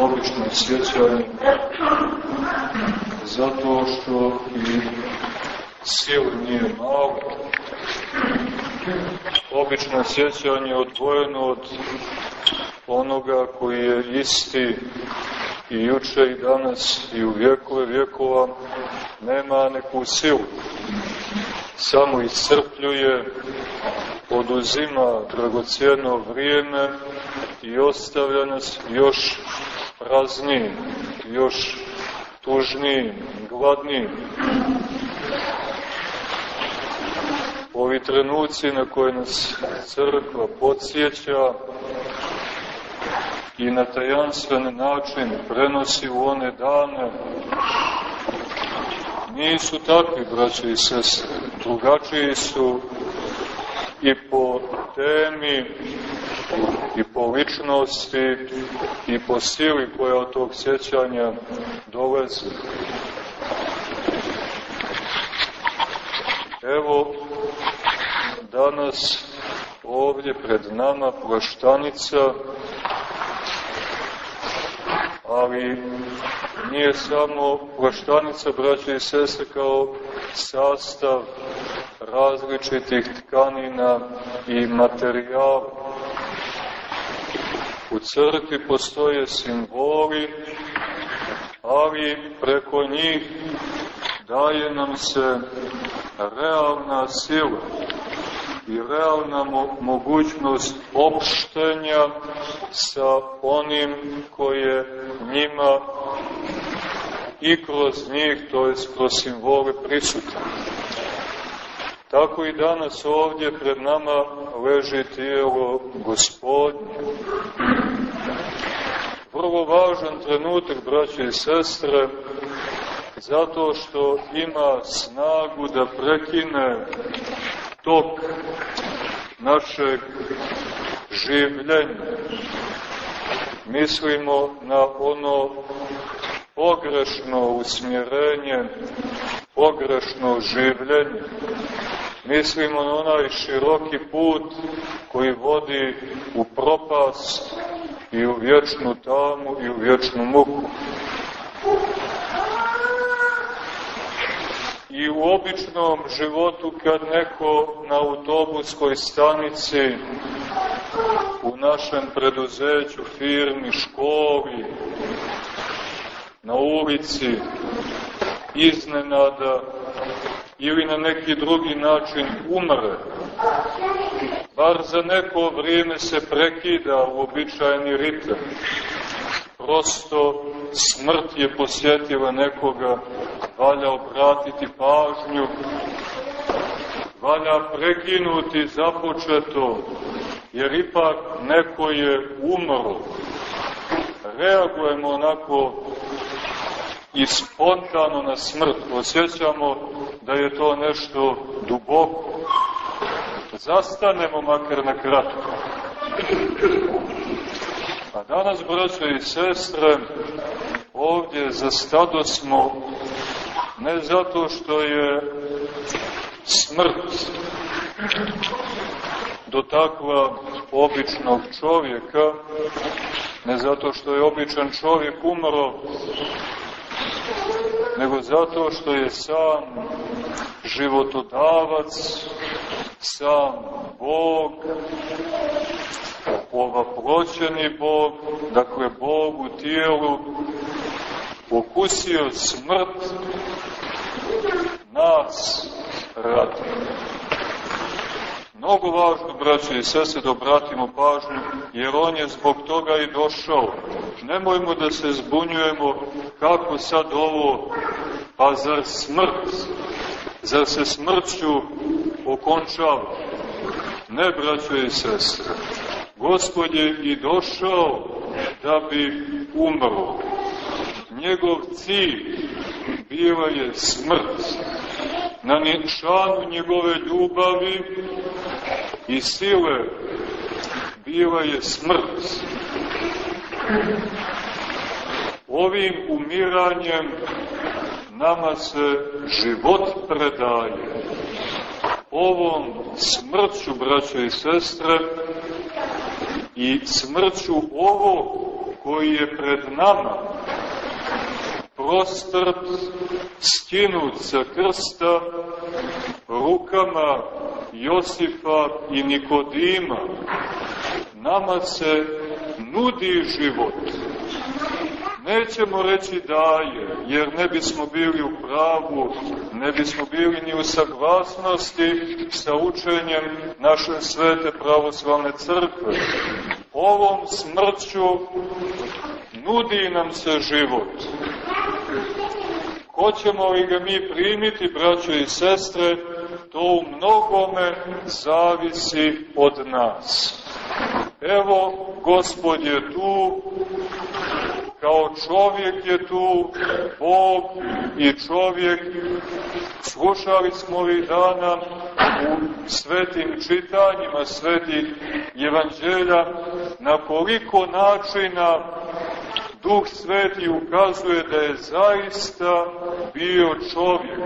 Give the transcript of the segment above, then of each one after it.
obično sjećanje, zato što i sil nije malo. Obično sjećanje odvojeno od onoga koji je isti i juče i danas i u vjekove vjekova nema neku silu. Samo iscrpljuje, oduzima dragocjeno vrijeme i ostavlja nas još praznijim, još tužnijim, gladnijim. Ovi trenuci na koje nas crkva podsjeća i na tajanstven način prenosi u one dane, nisu takvi, braće i sestre. Drugačiji su i po temi, i po ličnosti, i po sili koja od tog sjećanja doleze. Evo, danas ovdje pred nama plaštanica ali nije samo plaštanica, braće i sese, kao sastav različitih tkanina i materijala. U crkvi postoje simboli, ali preko njih daje nam se realna sila i realna mo mogućnost opštenja sa onim koje njima i kroz njih, to je kroz simbole prisutan. Tako i danas ovdje pred nama leži tijelo gospodnje. Vrlo važan trenutak, braće i sestre, zato što ima snagu da prekine tok našeg življenja. Mislimo na ono pogrešno usmjerenje, pogrešno življenje. Mislimo na onaj široki put koji vodi u propast i u vječnu tamu i u vječnu muku. I u običnom životu kad neko na autobuskoj stanici, u našem preduzeću, firmi, školi, na ulici, iznenada ili na neki drugi način umre, bar za neko vrijeme se prekida u običajni ritem. Prosto smrt je posjetila nekoga, valja obratiti pažnju, valja prekinuti započeto, jer ipak neko je umro. Reagujemo onako i spontano na smrt, osjećamo da je to nešto duboko. Zastanemo makar na kratko. A danas, braćo i sestre, ovdje za stado smo ne zato što je smrt dotakla običnog čovjeka, ne zato što je običan čovjek umro, nego zato što je sam životodavac, sam Bog, ovaploćeni Bog, dakle Bog u tijelu, okusio smrt nas radi. Mnogo važno, braće i sese, da obratimo pažnju, jer on je zbog toga i došao. Nemojmo da se zbunjujemo kako sad ovo, pa zar smrt, zar se smrću okončava? Ne, braćo i sestre. Gospod je i došao da bi umro. Njegov cilj bila je smrt. Na nišanu njegove ljubavi i sile bila je smrt. Ovim umiranjem nama se život predaje. Ovom smrću, braćo i sestre, i smrću ovo koji je pred nama, prostrt, skinut sa krsta, rukama Josifa i Nikodima, nama se nudi život. Nećemo reći daje, jer ne bismo bili u pravu, ne bismo bili ni u saglasnosti sa učenjem naše svete pravoslavne crkve. Ovom smrću nudi nam se život. Hoćemo li ga mi primiti, braćo i sestre, to u mnogome zavisi od nas. Evo, Gospod je tu, kao čovjek je tu, Bog i čovjek. Slušali smo ovih dana u svetim čitanjima svetih evanđelja na koliko načina Duh Sveti ukazuje da je zaista bio čovjek.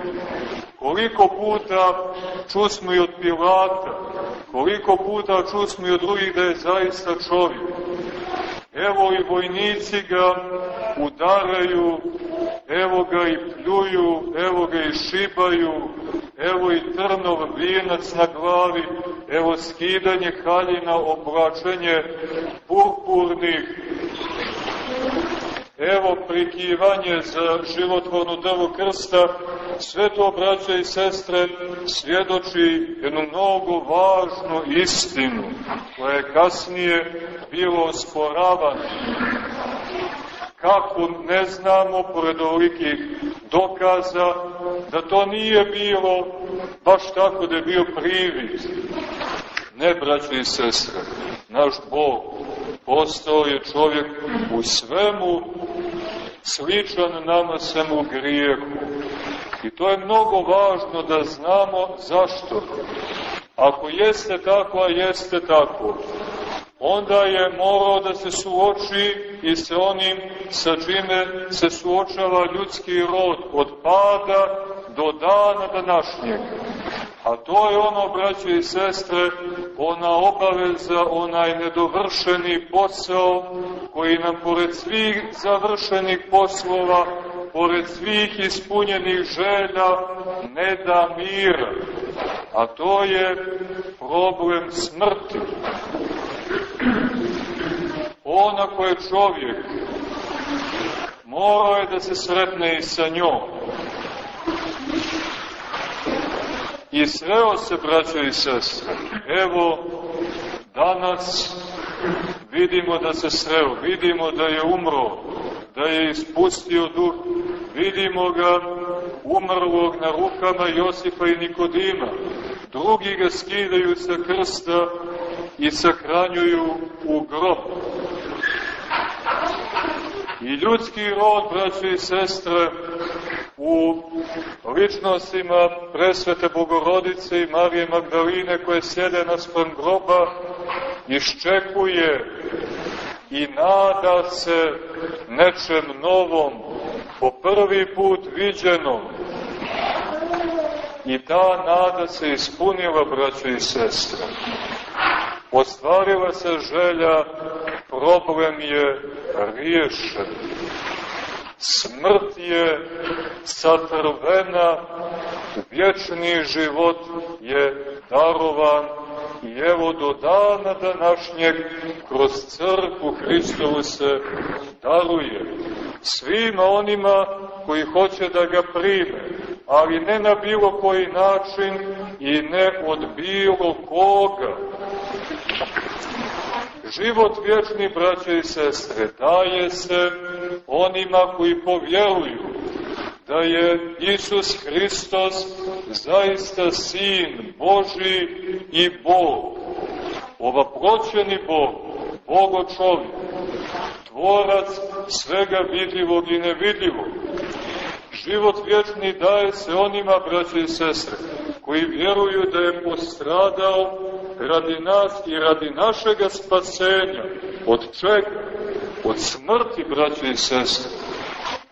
Koliko puta čusmo i od Pilata, koliko puta čusmo i od drugih da je zaista čovjek. Evo i vojnici ga udaraju, evo ga i pljuju, evo ga i šibaju, evo i trnov vijenac na glavi, evo skidanje haljina, oblačenje purpurnih evo prikivanje za životvornu drvu krsta, sve to, braće i sestre, svjedoči jednu mnogo važnu istinu, koja je kasnije bilo osporavana. Kako ne znamo, pored ovolikih dokaza, da to nije bilo baš tako da je bio privid. Ne, braće i sestre, naš Bog postao je čovjek u svemu sličan nama sem u grijehu. I to je mnogo važno da znamo zašto. Ako jeste tako, a jeste tako, onda je morao da se suoči i sa onim sa čime se suočava ljudski rod od pada do dana današnjeg. A to je ono, braće i sestre, ona obaveza, onaj nedovršeni posao koji nam pored svih završenih poslova, pored svih ispunjenih želja, ne da mira. A to je problem smrti. Ona ko je čovjek, morao je da se sretne i sa njom I sreo se, braćo i sestre. Evo, danas vidimo da se sreo, vidimo da je umro, da je ispustio duh, vidimo ga umrlog na rukama Josifa i Nikodima. Drugi ga skidaju sa krsta i sakranjuju u grob. I ljudski rod, braće i sestre, u ličnostima presvete Bogorodice i Marije Magdaline koje sjede na sprem groba, iščekuje i nada se nečem novom, po prvi put viđenom. I ta nada se ispunila, braćo i sestre. Ostvarila se želja, problem je riješen smrt je satrvena, vječni život je darovan i evo do dana današnjeg kroz crkvu Hristovu se daruje svima onima koji hoće da ga prime, ali ne na bilo koji način i ne od bilo koga. Život vječni, braće i sestre, daje se onima koji povjeruju da je Isus Hristos zaista Sin Boži i Bog. Ova proćeni Bog, Bogo čovjek, tvorac svega vidljivog i nevidljivog. Život vječni daje se onima, braće i sestre, koji vjeruju da je postradao radi nas i radi našega spasenja. Od čega? Od smrti, braće i sestre.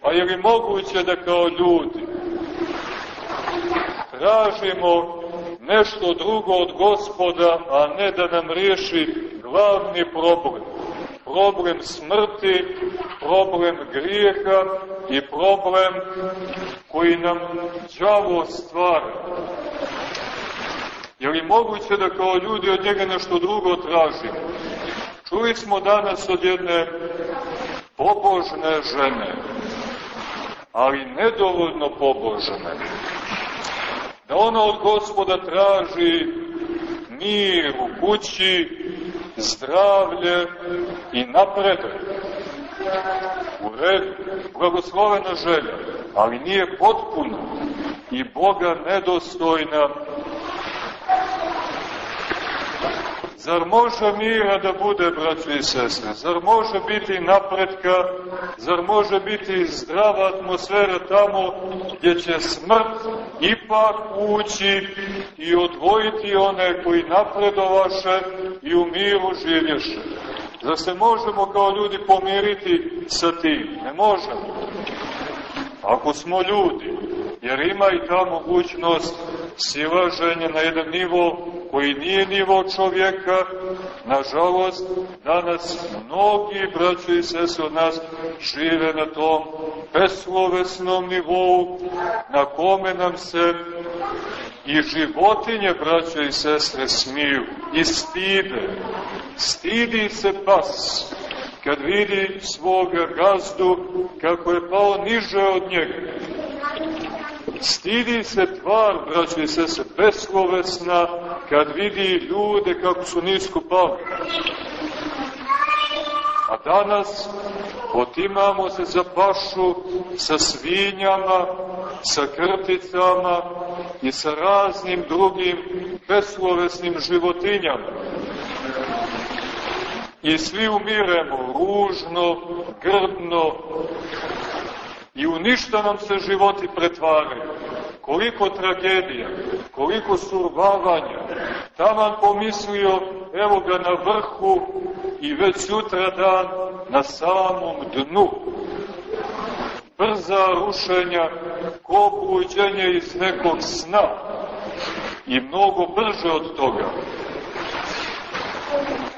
A je li moguće da kao ljudi tražimo nešto drugo od gospoda, a ne da nam riješi glavni problem? Problem smrti, problem grijeha i problem koji nam đavo stvara. Je li moguće da kao ljudi od njega nešto drugo tražimo? Čuli smo danas od jedne pobožne žene, ali nedovoljno pobožne, da ona od gospoda traži mir u kući, zdravlje i napredak. U redu, blagoslovena želja, ali nije potpuno i Boga nedostojna Zar može mira da bude, braći i sestre? Zar može biti napretka? Zar može biti zdrava atmosfera tamo gdje će smrt ipak ući i odvojiti one koji napredovaše i u miru živješe? Zar se možemo kao ljudi pomiriti sa tim? Ne možemo. Ako smo ljudi, jer ima i ta mogućnost silaženja na jedan nivo koji nije nivo čovjeka, nažalost, danas mnogi braći i sese od nas žive na tom beslovesnom nivou, na kome nam se i životinje, braće i sestre, smiju i stide. Stidi se pas kad vidi svoga gazdu kako je pao niže od njega Stidi se tvar, braći i sese, beslovesna, kad vidi ljude kako su nisko pali. A danas otimamo se za pašu sa svinjama, sa krticama i sa raznim drugim beslovesnim životinjama. I svi umiremo ružno, grdno, I u ništa nam se životi pretvaraju. Koliko tragedija, koliko survavanja. Taman pomislio, evo ga na vrhu i već sutra dan na samom dnu. Brza rušenja, ko buđenje iz nekog sna i mnogo brže od toga.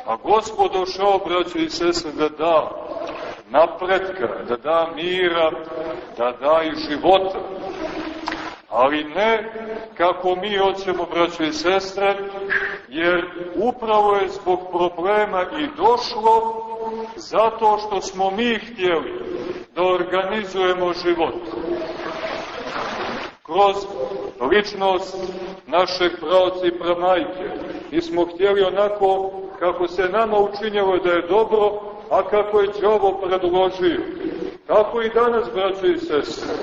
A gospod došao, braćo i sestre, da da napretka, da da mira, da da i života. Ali ne kako mi hoćemo, braćo i sestre, jer upravo je zbog problema i došlo zato što smo mi htjeli da organizujemo život. Kroz ličnost našeg pravca i pramajke. Mi smo htjeli onako kako se nama učinjalo da je dobro, a kako je Đavo predložio. Tako i danas, braće i sestre.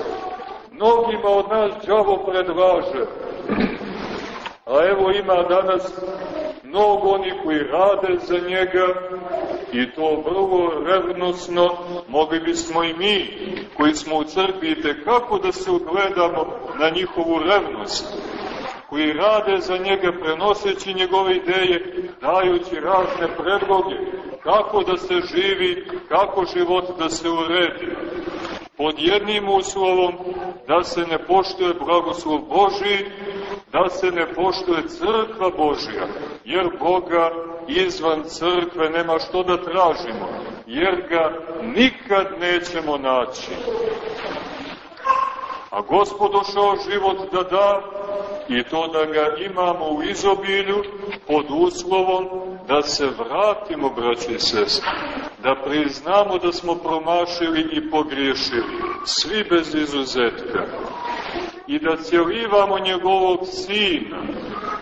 Mnogima od nas Đavo predlaže. A evo ima danas mnogo oni koji rade za njega i to vrlo revnosno, mogli bismo i mi koji smo u crkvi kako da se ugledamo na njihovu revnost koji rade za njega prenoseći njegove ideje, dajući razne predloge, kako da se živi, kako život da se uredi. Pod jednim uslovom da se ne poštuje blagoslov Boži, da se ne poštuje crkva Božija, jer Boga izvan crkve nema što da tražimo, jer ga nikad nećemo naći. A gospod došao život da da i to da ga imamo u izobilju pod uslovom da se vratimo, braći i da priznamo da smo promašili i pogriješili, svi bez izuzetka, i da cijelivamo njegovog sina,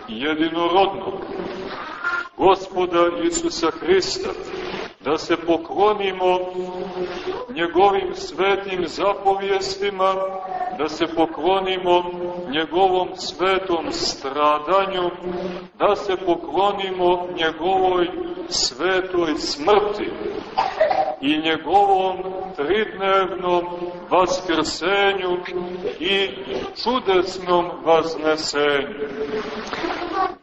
jedinorodnog, gospoda Isusa Hrista, da se poklonimo njegovim svetim zapovjestima, da se poklonimo njegovom svetom stradanju, da se poklonimo njegovoj svetoj smrti i njegovom tridnevnom vaskrsenju i čudesnom vaznesenju.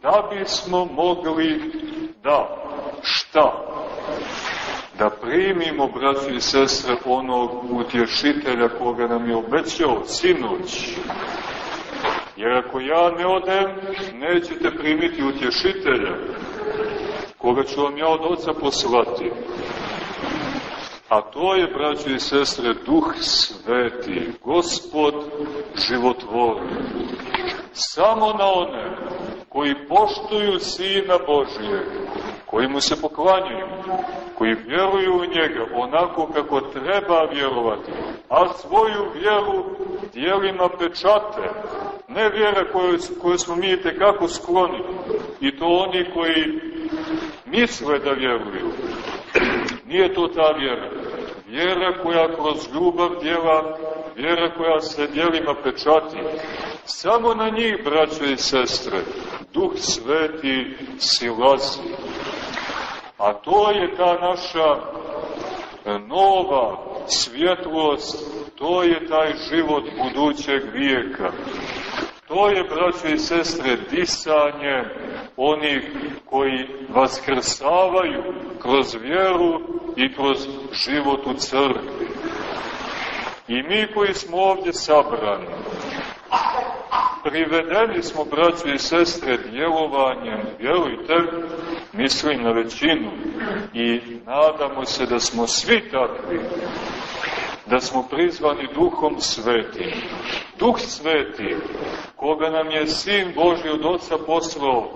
Da bismo mogli da, šta? Primimo, braći i sestre, onog utješitelja koga nam je obećao sinoć. Jer ako ja ne odem, nećete primiti utješitelja, koga ću vam ja od oca poslati. A to je, braćo i sestre, Duh Sveti, Gospod životvorni. Samo na one koji poštuju Sina Božije, koji mu se poklanjaju, koji vjeruju u njega onako kako treba vjerovati, a svoju vjeru dijelima pečate, ne vjera koje, koje smo mi tekako skloni, i to oni koji misle da vjeruju. Nije to ta vjera. Vjera koja kroz ljubav djela, vjera koja se djelima pečati. Samo na njih, braćo i sestre, Duh Sveti silazi. A to je ta naša nova svjetlost, to je taj život budućeg vijeka. To je, braćo i sestre, disanje onih koji vaskrsavaju kroz vjeru i kroz život u crkvi. I mi koji smo ovdje sabrani, privedeni smo, braćo i sestre, djelovanjem, vjerujte, mislim na većinu, i nadamo se da smo svi takvi, da smo prizvani Duhom Svetim. Duh Sveti, koga nam je Sin Boži od Oca poslao,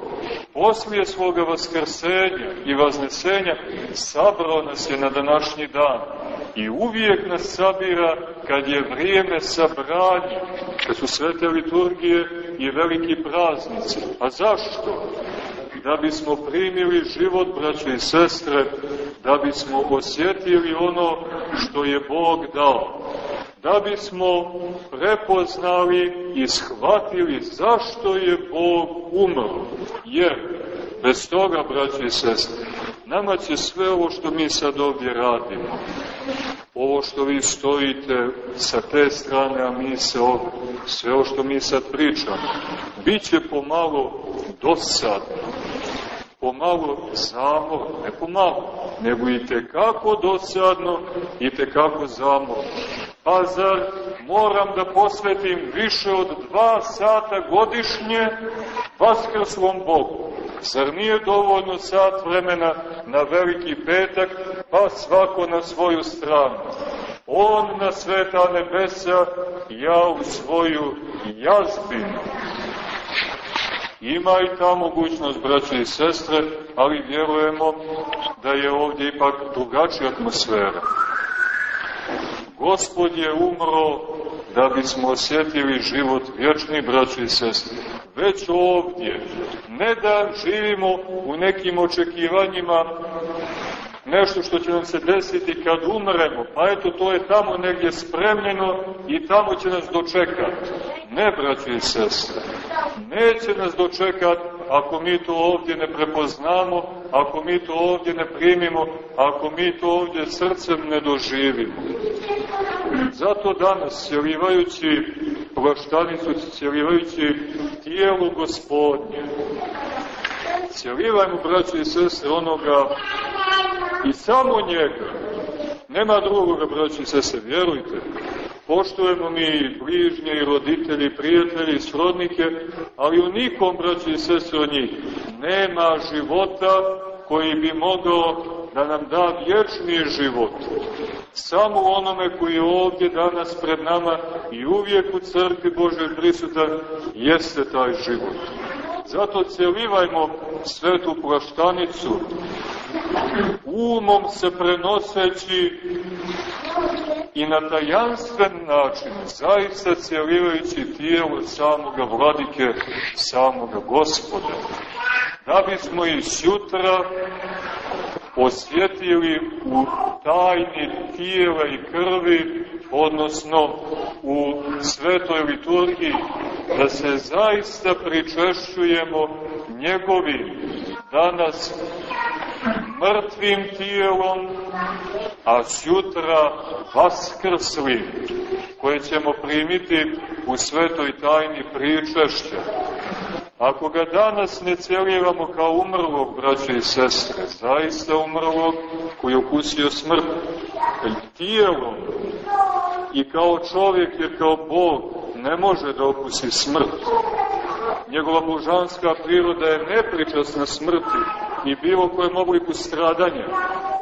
poslije svoga vaskrsenja i vaznesenja, sabrao nas je na današnji dan i uvijek nas sabira kad je vrijeme sabranja, kad su svete liturgije i veliki praznici. A zašto? Da bismo primili život, braće i sestre, da bismo osjetili ono što je Bog dao da bismo prepoznali i shvatili zašto je Bog umro. Jer, bez toga, braći i sestre, nama će sve ovo što mi sad ovdje radimo, ovo što vi stojite sa te strane, a mi se ovdje, sve ovo što mi sad pričamo, bit će pomalo dosadno, pomalo zamorno, ne pomalo, nego i tekako dosadno i tekako zamorno. Pa zar moram da posvetim više od dva sata godišnje Vaskrslom Bogu? Zar nije dovoljno sat vremena na veliki petak, pa svako na svoju stranu? On na sveta nebesa, ja u svoju jazbinu. Ima i ta mogućnost, braće i sestre, ali vjerujemo da je ovdje ipak drugačija atmosfera. Gospod je umro da bismo osjetili život vječni, braći i sestri. Već ovdje, ne da živimo u nekim očekivanjima nešto što će nam se desiti kad umremo, pa eto to je tamo negdje spremljeno i tamo će nas dočekati. Ne, braći i sestre, neće nas dočekati ako mi to ovdje ne prepoznamo, ako mi to ovdje ne primimo, ako mi to ovdje srcem ne doživimo. Zato danas, sjelivajući plaštanicu, sjelivajući tijelu gospodnje, sjelivajmo, braći i sestre, onoga i samo njega. Nema drugoga, braći i sestre, vjerujte. Poštujemo mi bližnje i roditelji, prijatelji, srodnike, ali u nikom, braći i sestre, od njih nema života koji bi mogao da nam da vječni život. Samo onome koji je ovdje danas pred nama i uvijek u crkvi Božoj prisutan, jeste taj život. Zato celivajmo svetu plaštanicu, umom se prenoseći i na tajanstven način, zaista celivajući tijelo samoga vladike, samoga gospoda, da bismo i sutra osjetili u tajni tijela i krvi, odnosno u svetoj liturgiji, da se zaista pričešćujemo njegovim danas mrtvim tijelom, a sutra vaskrslim, koje ćemo primiti u svetoj tajni pričešća. Ako ga danas ne cijelivamo kao umrlog, braće i sestre, zaista umrlog koji je okusio smrt, tijelom i kao čovjek, jer kao Bog ne može da okusi smrt. Njegova božanska priroda je nepričasna smrti i bilo koje obliku stradanja.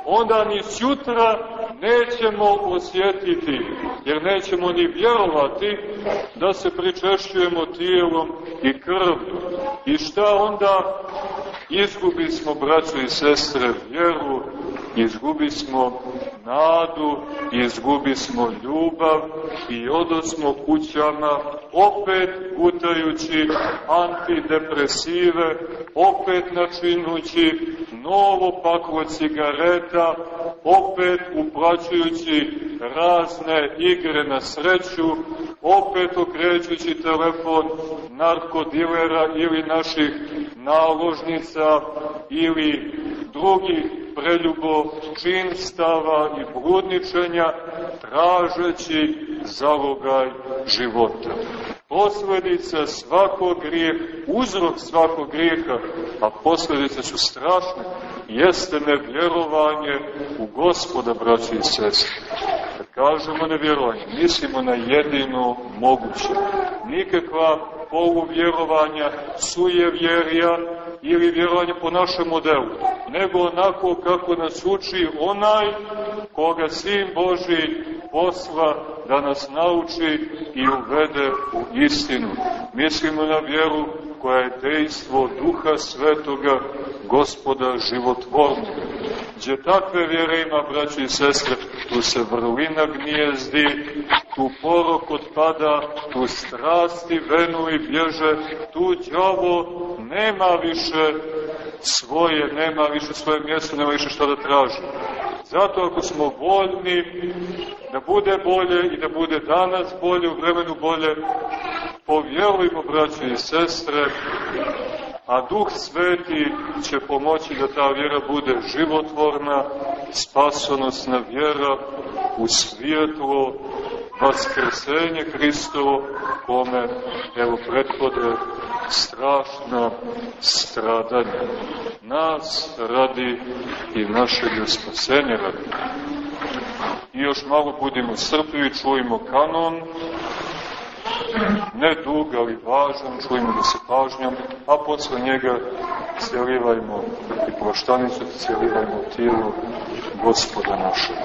Onda ni sutra nećemo osjetiti, jer nećemo ni vjerovati da se pričešćujemo tijelom i krvlju. I šta onda? Izgubi smo, braćo i sestre, vjeru, izgubi smo nadu, izgubi smo ljubav i odosmo kućama, opet gutajući antidepresive, opet načinući novo paklo cigareta, opet uplaćujući razne igre na sreću, opet okrećući telefon narkodilera ili naših naložnica ili drugih preljubovčinstava i bludničenja, tražeći zalogaj života. Posledica svakog grijeha, uzrok svakog grijeha, a posledice su strašne, jeste nevjerovanje u gospoda, braći i sestri. Kad kažemo nevjerovanje, mislimo na jedino moguće. Nikakva poluvjerovanja, sujevjerija ili vjerovanje po našem modelu, nego onako kako nas uči onaj koga Sin Boži posla da nas nauči i uvede u istinu. Mislimo na vjeru koja je dejstvo Duha Svetoga, gospoda životvornog. Gdje takve vjere ima, braći i sestre, tu se vrlina gnijezdi, tu porok odpada, tu strasti venu i bježe, tu djavo nema više svoje, nema više svoje mjesto, nema više šta da traži. Zato ako smo voljni da bude bolje i da bude danas bolje, u vremenu bolje, povjerujmo, braće i sestre, a Duh Sveti će pomoći da ta vjera bude životvorna, spasonosna vjera u svijetlo, vaskrsenje Hristovo, kome, evo, prethode strašna stradanja. Nas radi i našeg spasenja radi. I još malo budemo strpljivi, čujemo kanon, ne dug, ali važan, čujemo da se pažnjom, a posle njega cijelivajmo i proštanicu, cijelivajmo tijelo gospoda našeg.